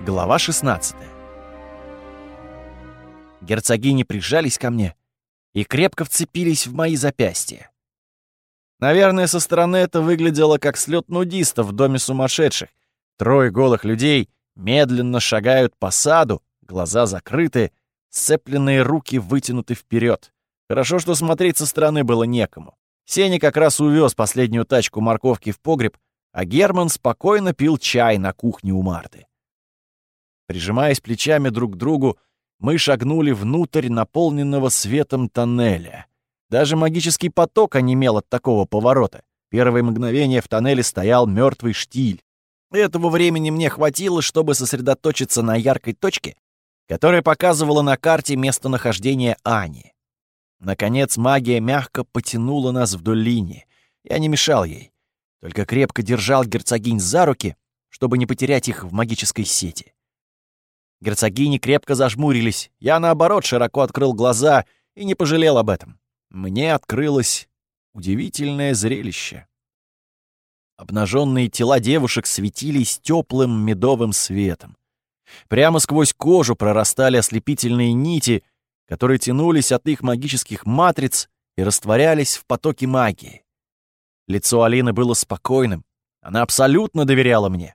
Глава 16 Герцогини прижались ко мне и крепко вцепились в мои запястья. Наверное, со стороны это выглядело как слет нудистов в доме сумасшедших. Трое голых людей медленно шагают по саду, глаза закрыты, сцепленные руки вытянуты вперед. Хорошо, что смотреть со стороны было некому. Сеня как раз увез последнюю тачку морковки в погреб, а Герман спокойно пил чай на кухне у Марты. Прижимаясь плечами друг к другу, мы шагнули внутрь наполненного светом тоннеля. Даже магический поток онемел от такого поворота. Первое мгновение в тоннеле стоял мертвый штиль. Этого времени мне хватило, чтобы сосредоточиться на яркой точке, которая показывала на карте местонахождение Ани. Наконец магия мягко потянула нас вдоль линии. Я не мешал ей, только крепко держал герцогинь за руки, чтобы не потерять их в магической сети. Герцогини крепко зажмурились. Я, наоборот, широко открыл глаза и не пожалел об этом. Мне открылось удивительное зрелище. Обнаженные тела девушек светились теплым медовым светом. Прямо сквозь кожу прорастали ослепительные нити, которые тянулись от их магических матриц и растворялись в потоке магии. Лицо Алины было спокойным, она абсолютно доверяла мне.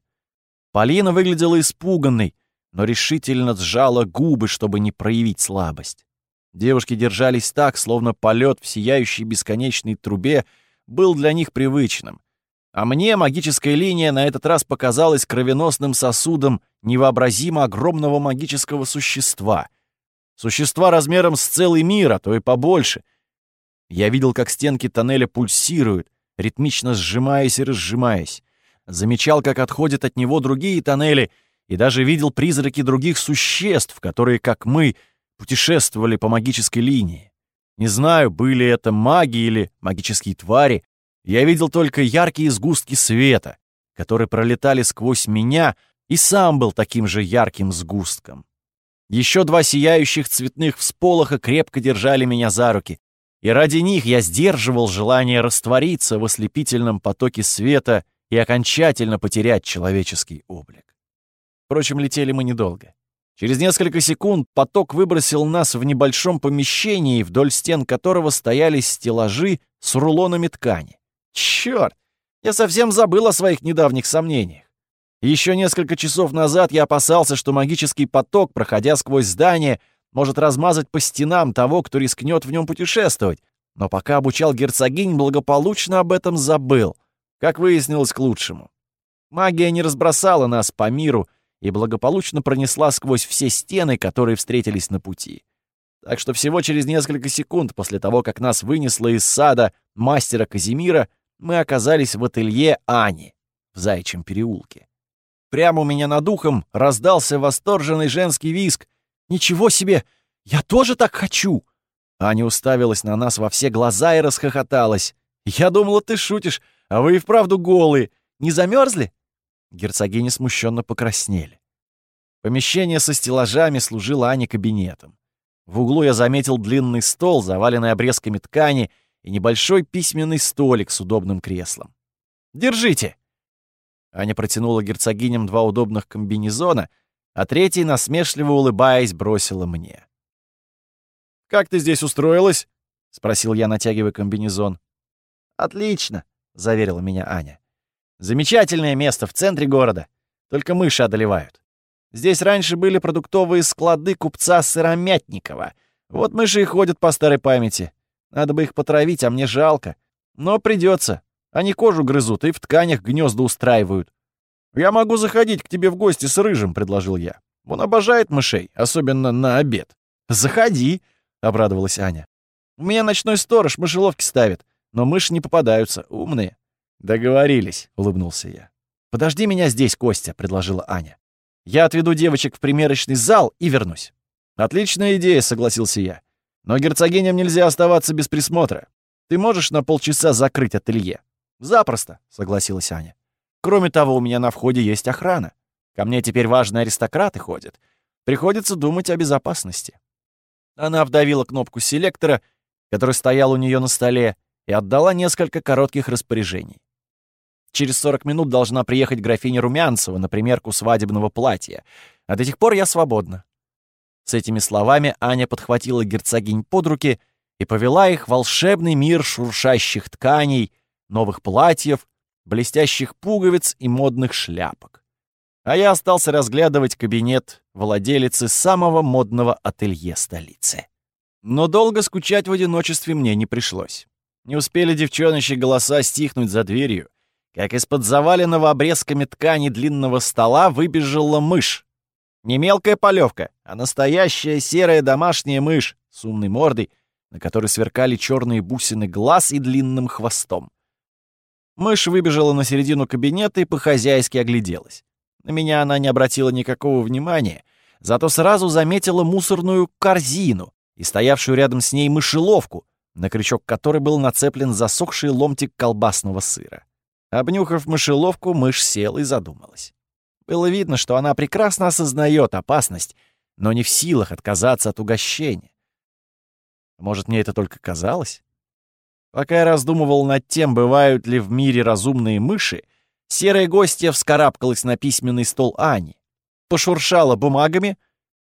Полина выглядела испуганной, но решительно сжала губы, чтобы не проявить слабость. Девушки держались так, словно полет в сияющей бесконечной трубе был для них привычным. А мне магическая линия на этот раз показалась кровеносным сосудом невообразимо огромного магического существа. Существа размером с целый мир, а то и побольше. Я видел, как стенки тоннеля пульсируют, ритмично сжимаясь и разжимаясь. Замечал, как отходят от него другие тоннели, и даже видел призраки других существ, которые, как мы, путешествовали по магической линии. Не знаю, были это маги или магические твари, я видел только яркие сгустки света, которые пролетали сквозь меня, и сам был таким же ярким сгустком. Еще два сияющих цветных всполоха крепко держали меня за руки, и ради них я сдерживал желание раствориться в ослепительном потоке света и окончательно потерять человеческий облик. Впрочем, летели мы недолго. Через несколько секунд поток выбросил нас в небольшом помещении, вдоль стен которого стояли стеллажи с рулонами ткани. Черт! Я совсем забыл о своих недавних сомнениях. Еще несколько часов назад я опасался, что магический поток, проходя сквозь здание, может размазать по стенам того, кто рискнет в нем путешествовать. Но пока обучал герцогинь, благополучно об этом забыл. Как выяснилось, к лучшему. Магия не разбросала нас по миру и благополучно пронесла сквозь все стены, которые встретились на пути. Так что всего через несколько секунд после того, как нас вынесло из сада мастера Казимира, мы оказались в ателье Ани в Зайчьем переулке. Прямо у меня над ухом раздался восторженный женский виск. «Ничего себе! Я тоже так хочу!» Аня уставилась на нас во все глаза и расхохоталась. «Я думала, ты шутишь, а вы и вправду голые. Не замерзли?» Герцогини смущенно покраснели. Помещение со стеллажами служило Ане кабинетом. В углу я заметил длинный стол, заваленный обрезками ткани, и небольшой письменный столик с удобным креслом. «Держите!» Аня протянула герцогиням два удобных комбинезона, а третий, насмешливо улыбаясь, бросила мне. «Как ты здесь устроилась?» — спросил я, натягивая комбинезон. «Отлично», — заверила меня Аня. «Замечательное место в центре города. Только мыши одолевают. Здесь раньше были продуктовые склады купца Сыромятникова. Вот мыши и ходят по старой памяти. Надо бы их потравить, а мне жалко. Но придется. Они кожу грызут и в тканях гнезда устраивают. «Я могу заходить к тебе в гости с Рыжим», — предложил я. «Он обожает мышей, особенно на обед». «Заходи», — обрадовалась Аня. «У меня ночной сторож мышеловки ставит, но мыши не попадаются, умные». «Договорились», — улыбнулся я. «Подожди меня здесь, Костя», — предложила Аня. «Я отведу девочек в примерочный зал и вернусь». «Отличная идея», — согласился я. Но герцогиням нельзя оставаться без присмотра. Ты можешь на полчаса закрыть ателье?» «Запросто», — согласилась Аня. «Кроме того, у меня на входе есть охрана. Ко мне теперь важные аристократы ходят. Приходится думать о безопасности». Она вдавила кнопку селектора, который стоял у нее на столе, и отдала несколько коротких распоряжений. Через 40 минут должна приехать графиня Румянцева на примерку свадебного платья. А до тех пор я свободна». С этими словами Аня подхватила герцогинь под руки и повела их в волшебный мир шуршащих тканей, новых платьев, блестящих пуговиц и модных шляпок. А я остался разглядывать кабинет владелицы самого модного ателье столицы. Но долго скучать в одиночестве мне не пришлось. Не успели девчоночьи голоса стихнуть за дверью, как из-под заваленного обрезками ткани длинного стола выбежала мышь. Не мелкая полевка, а настоящая серая домашняя мышь с умной мордой, на которой сверкали черные бусины глаз и длинным хвостом. Мышь выбежала на середину кабинета и по-хозяйски огляделась. На меня она не обратила никакого внимания, зато сразу заметила мусорную корзину и стоявшую рядом с ней мышеловку, на крючок которой был нацеплен засохший ломтик колбасного сыра. Обнюхав мышеловку, мышь села и задумалась. Было видно, что она прекрасно осознает опасность, но не в силах отказаться от угощения. Может, мне это только казалось? Пока я раздумывал над тем, бывают ли в мире разумные мыши, серая гостья вскарабкалась на письменный стол Ани, пошуршала бумагами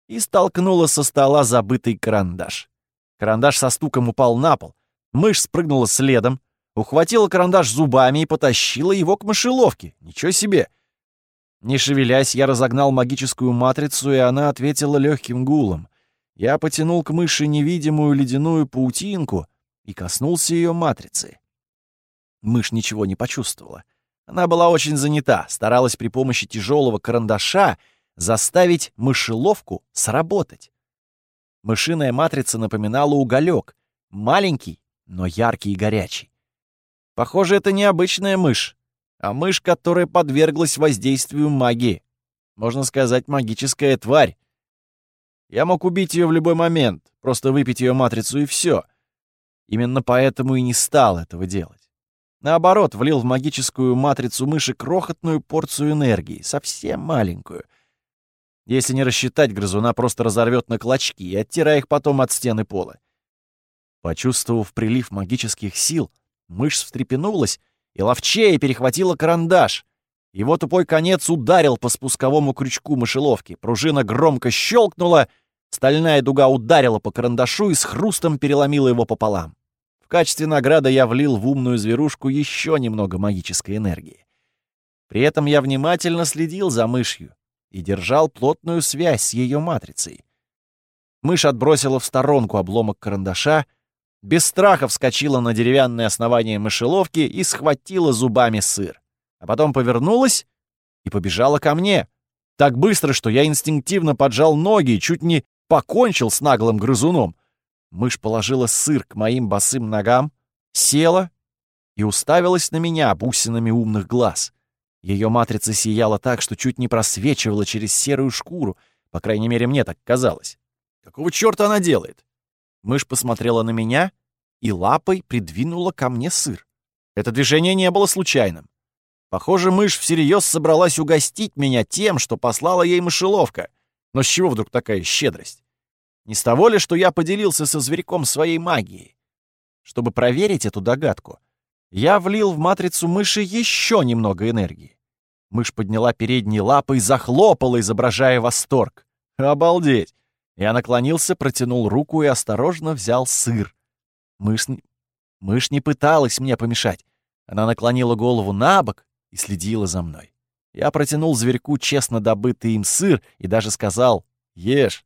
и столкнула со стола забытый карандаш. Карандаш со стуком упал на пол. Мышь спрыгнула следом, ухватила карандаш зубами и потащила его к мышеловке. Ничего себе! Не шевелясь, я разогнал магическую матрицу, и она ответила легким гулом. Я потянул к мыши невидимую ледяную паутинку — и коснулся ее матрицы. Мышь ничего не почувствовала. Она была очень занята, старалась при помощи тяжелого карандаша заставить мышеловку сработать. Мышиная матрица напоминала уголек, маленький, но яркий и горячий. Похоже, это не обычная мышь, а мышь, которая подверглась воздействию магии. Можно сказать, магическая тварь. Я мог убить ее в любой момент, просто выпить ее матрицу и все — Именно поэтому и не стал этого делать. Наоборот, влил в магическую матрицу мыши крохотную порцию энергии, совсем маленькую. Если не рассчитать, грызуна просто разорвет на клочки, оттирая их потом от стены пола. Почувствовав прилив магических сил, мышь встрепенулась и ловчее перехватила карандаш. Его тупой конец ударил по спусковому крючку мышеловки. Пружина громко щелкнула, стальная дуга ударила по карандашу и с хрустом переломила его пополам. В качестве награды я влил в умную зверушку еще немного магической энергии. При этом я внимательно следил за мышью и держал плотную связь с ее матрицей. Мышь отбросила в сторонку обломок карандаша, без страха вскочила на деревянное основание мышеловки и схватила зубами сыр. А потом повернулась и побежала ко мне. Так быстро, что я инстинктивно поджал ноги и чуть не покончил с наглым грызуном. Мышь положила сыр к моим босым ногам, села и уставилась на меня бусинами умных глаз. Ее матрица сияла так, что чуть не просвечивала через серую шкуру, по крайней мере, мне так казалось. Какого черта она делает? Мышь посмотрела на меня и лапой придвинула ко мне сыр. Это движение не было случайным. Похоже, мышь всерьез собралась угостить меня тем, что послала ей мышеловка. Но с чего вдруг такая щедрость? Не с того ли, что я поделился со зверьком своей магией? Чтобы проверить эту догадку, я влил в матрицу мыши еще немного энергии. Мышь подняла передние лапы и захлопала, изображая восторг. Обалдеть! Я наклонился, протянул руку и осторожно взял сыр. Мышь, мышь не пыталась мне помешать. Она наклонила голову на бок и следила за мной. Я протянул зверьку честно добытый им сыр и даже сказал «Ешь»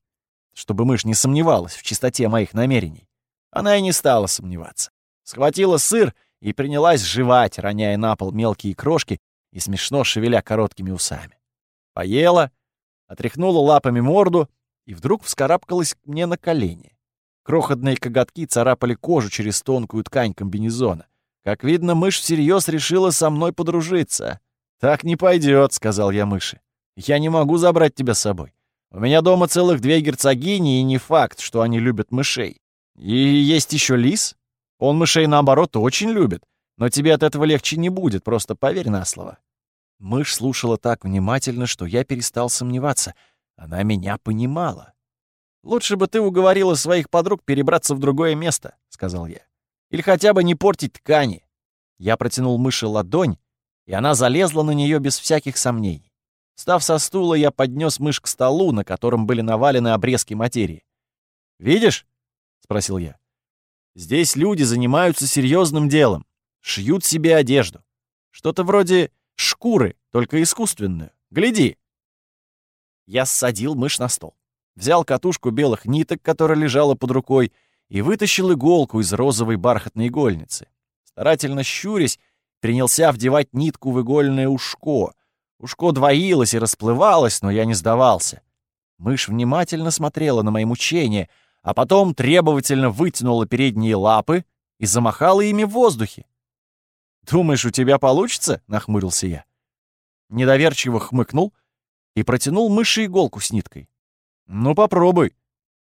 чтобы мышь не сомневалась в чистоте моих намерений. Она и не стала сомневаться. Схватила сыр и принялась жевать, роняя на пол мелкие крошки и смешно шевеля короткими усами. Поела, отряхнула лапами морду и вдруг вскарабкалась мне на колени. Крохотные коготки царапали кожу через тонкую ткань комбинезона. Как видно, мышь всерьез решила со мной подружиться. «Так не пойдет», — сказал я мыши. «Я не могу забрать тебя с собой. У меня дома целых две герцогини, и не факт, что они любят мышей. И есть еще лис. Он мышей, наоборот, очень любит. Но тебе от этого легче не будет, просто поверь на слово». Мышь слушала так внимательно, что я перестал сомневаться. Она меня понимала. «Лучше бы ты уговорила своих подруг перебраться в другое место», — сказал я. «Или хотя бы не портить ткани». Я протянул мыши ладонь, и она залезла на нее без всяких сомнений. Встав со стула, я поднес мышь к столу, на котором были навалены обрезки материи. «Видишь?» — спросил я. «Здесь люди занимаются серьезным делом. Шьют себе одежду. Что-то вроде шкуры, только искусственную. Гляди!» Я ссадил мышь на стол. Взял катушку белых ниток, которая лежала под рукой, и вытащил иголку из розовой бархатной игольницы. Старательно щурясь, принялся вдевать нитку в игольное ушко. Ушко двоилось и расплывалось, но я не сдавался. Мышь внимательно смотрела на мои мучения, а потом требовательно вытянула передние лапы и замахала ими в воздухе. «Думаешь, у тебя получится?» — нахмурился я. Недоверчиво хмыкнул и протянул мыши иголку с ниткой. «Ну, попробуй».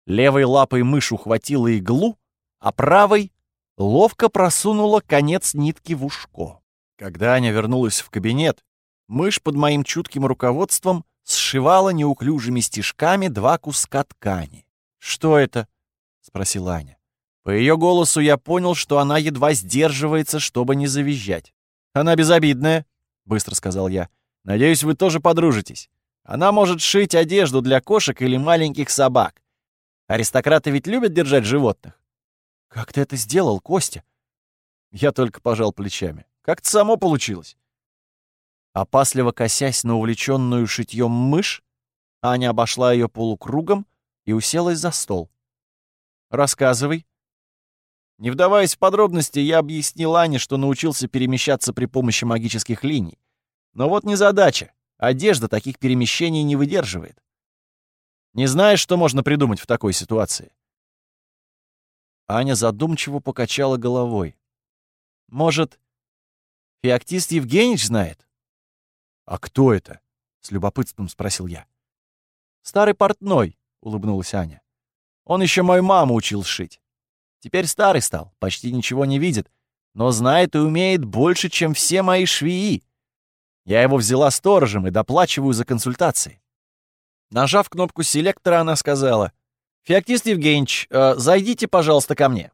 Левой лапой мышь ухватила иглу, а правой ловко просунула конец нитки в ушко. Когда Аня вернулась в кабинет, мышь под моим чутким руководством сшивала неуклюжими стежками два куска ткани. «Что это?» — спросила Аня. По ее голосу я понял, что она едва сдерживается, чтобы не завизжать. «Она безобидная», — быстро сказал я. «Надеюсь, вы тоже подружитесь. Она может шить одежду для кошек или маленьких собак. Аристократы ведь любят держать животных. Как ты это сделал, Костя? Я только пожал плечами. Как-то само получилось. Опасливо косясь на увлеченную шитьем мышь, Аня обошла ее полукругом и уселась за стол. «Рассказывай». Не вдаваясь в подробности, я объяснил Ане, что научился перемещаться при помощи магических линий. Но вот не задача. Одежда таких перемещений не выдерживает. Не знаешь, что можно придумать в такой ситуации?» Аня задумчиво покачала головой. «Может, Феоктист Евгеньевич знает?» «А кто это?» — с любопытством спросил я. «Старый портной», — улыбнулась Аня. «Он еще мою маму учил шить. Теперь старый стал, почти ничего не видит, но знает и умеет больше, чем все мои швеи. Я его взяла сторожем и доплачиваю за консультации. Нажав кнопку селектора, она сказала, «Феоктист Евгеньевич, э, зайдите, пожалуйста, ко мне».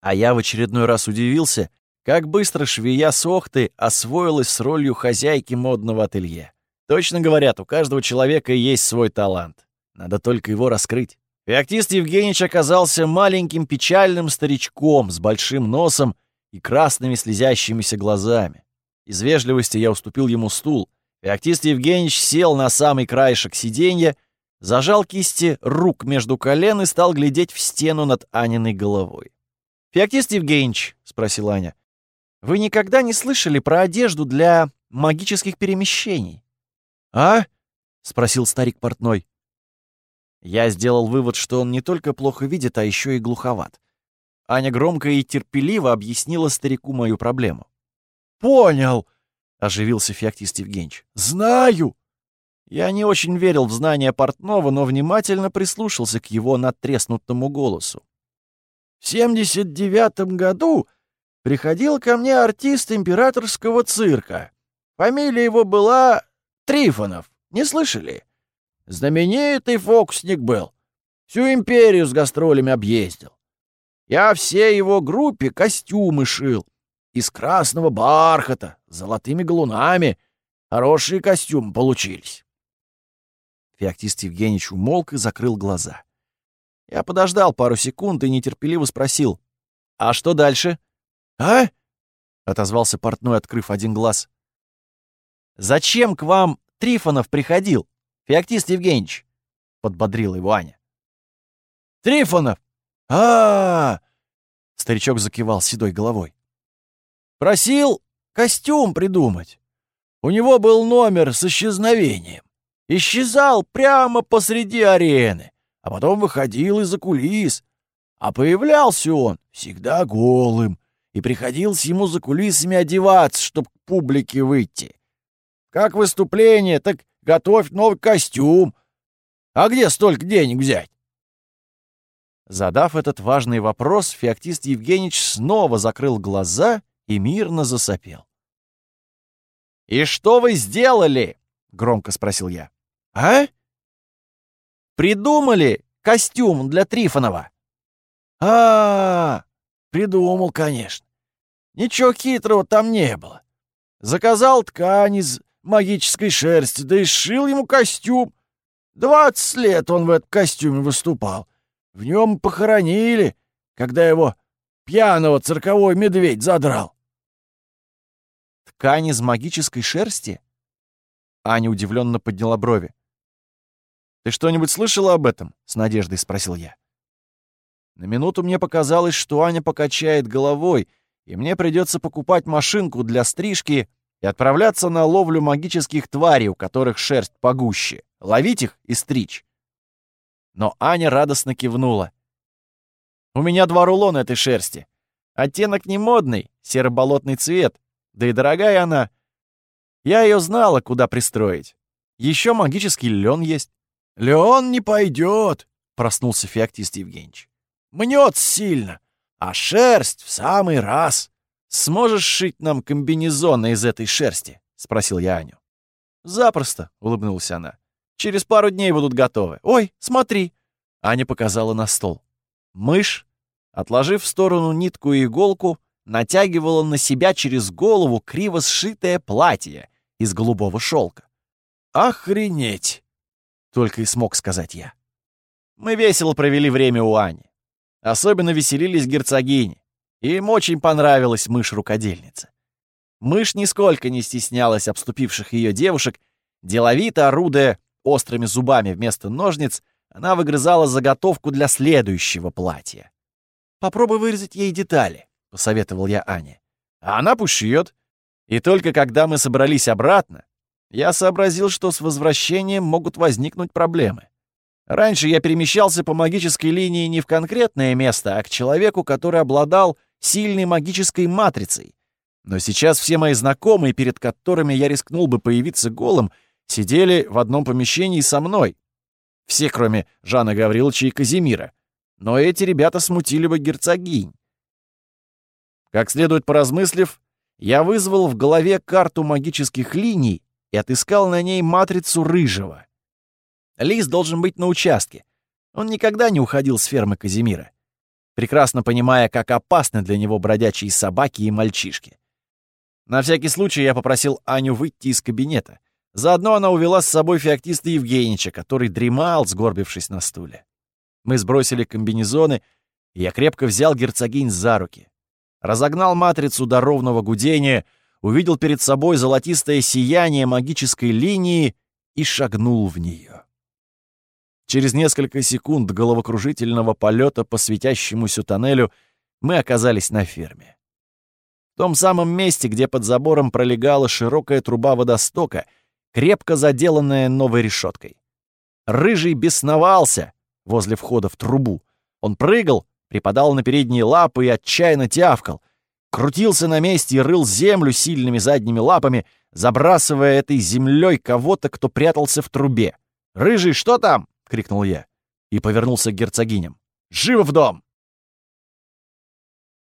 А я в очередной раз удивился, как быстро швея Сохты освоилась с ролью хозяйки модного ателье. Точно говорят, у каждого человека есть свой талант. Надо только его раскрыть. Феоктист Евгеньевич оказался маленьким печальным старичком с большим носом и красными слезящимися глазами. Из вежливости я уступил ему стул. Феоктист Евгеньевич сел на самый краешек сиденья, зажал кисти рук между колен и стал глядеть в стену над Аниной головой. «Феоктист Евгеньевич», — спросила Аня, — «вы никогда не слышали про одежду для магических перемещений?» «А?» — спросил старик портной. Я сделал вывод, что он не только плохо видит, а еще и глуховат. Аня громко и терпеливо объяснила старику мою проблему. «Понял!» — оживился Феоктист Евгеньевич. «Знаю!» Я не очень верил в знания Портнова, но внимательно прислушался к его надтреснутому голосу. В семьдесят девятом году приходил ко мне артист императорского цирка. Фамилия его была Трифонов. Не слышали? Знаменитый фокусник был. Всю империю с гастролями объездил. Я всей его группе костюмы шил из красного бархата, с золотыми галунами. Хорошие костюмы получились. Феоктист Евгеньевич умолк и закрыл глаза. Я подождал пару секунд и нетерпеливо спросил. «А что дальше?» «А?» — отозвался портной, открыв один глаз. «Зачем к вам Трифонов приходил, Феоктист Евгеньевич?» — подбодрила его Аня. «Трифонов! а, -а, -а, -а Старичок закивал седой головой. Просил костюм придумать. У него был номер с исчезновением. Исчезал прямо посреди арены, а потом выходил из-за кулис. А появлялся он всегда голым, и приходилось ему за кулисами одеваться, чтобы к публике выйти. Как выступление, так готовь новый костюм. А где столько денег взять? Задав этот важный вопрос, Феоктист Евгеньевич снова закрыл глаза и мирно засопел. «И что вы сделали?» — громко спросил я. «А?» «Придумали костюм для Трифонова?» а, -а, -а Придумал, конечно. Ничего хитрого там не было. Заказал ткань из магической шерсти, да и сшил ему костюм. Двадцать лет он в этом костюме выступал. В нем похоронили, когда его пьяного цирковой медведь задрал. Ткань из магической шерсти? Аня удивленно подняла брови. «Ты что-нибудь слышала об этом?» — с надеждой спросил я. На минуту мне показалось, что Аня покачает головой, и мне придется покупать машинку для стрижки и отправляться на ловлю магических тварей, у которых шерсть погуще, ловить их и стричь. Но Аня радостно кивнула. «У меня два рулона этой шерсти. Оттенок не модный, серо-болотный цвет, да и дорогая она. Я ее знала, куда пристроить. Еще магический лен есть». «Лен не пойдет», — проснулся феоктист Евгеньевич. «Мнет сильно, а шерсть в самый раз». «Сможешь шить нам комбинезоны из этой шерсти?» — спросил я Аню. «Запросто», — улыбнулась она. «Через пару дней будут готовы. Ой, смотри!» Аня показала на стол. Мышь, отложив в сторону нитку и иголку, натягивала на себя через голову криво сшитое платье из голубого шелка. «Охренеть!» — только и смог сказать я. Мы весело провели время у Ани. Особенно веселились герцогини. Им очень понравилась мышь-рукодельница. Мышь нисколько не стеснялась обступивших ее девушек, деловито орудуя острыми зубами вместо ножниц, она выгрызала заготовку для следующего платья. «Попробуй вырезать ей детали», — посоветовал я Ане. А она пушьет. И только когда мы собрались обратно, я сообразил, что с возвращением могут возникнуть проблемы. Раньше я перемещался по магической линии не в конкретное место, а к человеку, который обладал сильной магической матрицей. Но сейчас все мои знакомые, перед которыми я рискнул бы появиться голым, сидели в одном помещении со мной. Все, кроме Жана Гавриловича и Казимира. Но эти ребята смутили бы герцогинь. Как следует поразмыслив, я вызвал в голове карту магических линий и отыскал на ней матрицу рыжего. Лис должен быть на участке. Он никогда не уходил с фермы Казимира прекрасно понимая, как опасны для него бродячие собаки и мальчишки. На всякий случай я попросил Аню выйти из кабинета. Заодно она увела с собой феоктиста Евгеньевича, который дремал, сгорбившись на стуле. Мы сбросили комбинезоны, и я крепко взял герцогинь за руки. Разогнал матрицу до ровного гудения, увидел перед собой золотистое сияние магической линии и шагнул в нее. Через несколько секунд головокружительного полета по светящемуся тоннелю мы оказались на ферме. В том самом месте, где под забором пролегала широкая труба водостока, крепко заделанная новой решеткой. Рыжий бесновался возле входа в трубу. Он прыгал, припадал на передние лапы и отчаянно тявкал. Крутился на месте и рыл землю сильными задними лапами, забрасывая этой землей кого-то, кто прятался в трубе. «Рыжий, что там?» крикнул я и повернулся к герцогиням. «Живо в дом!»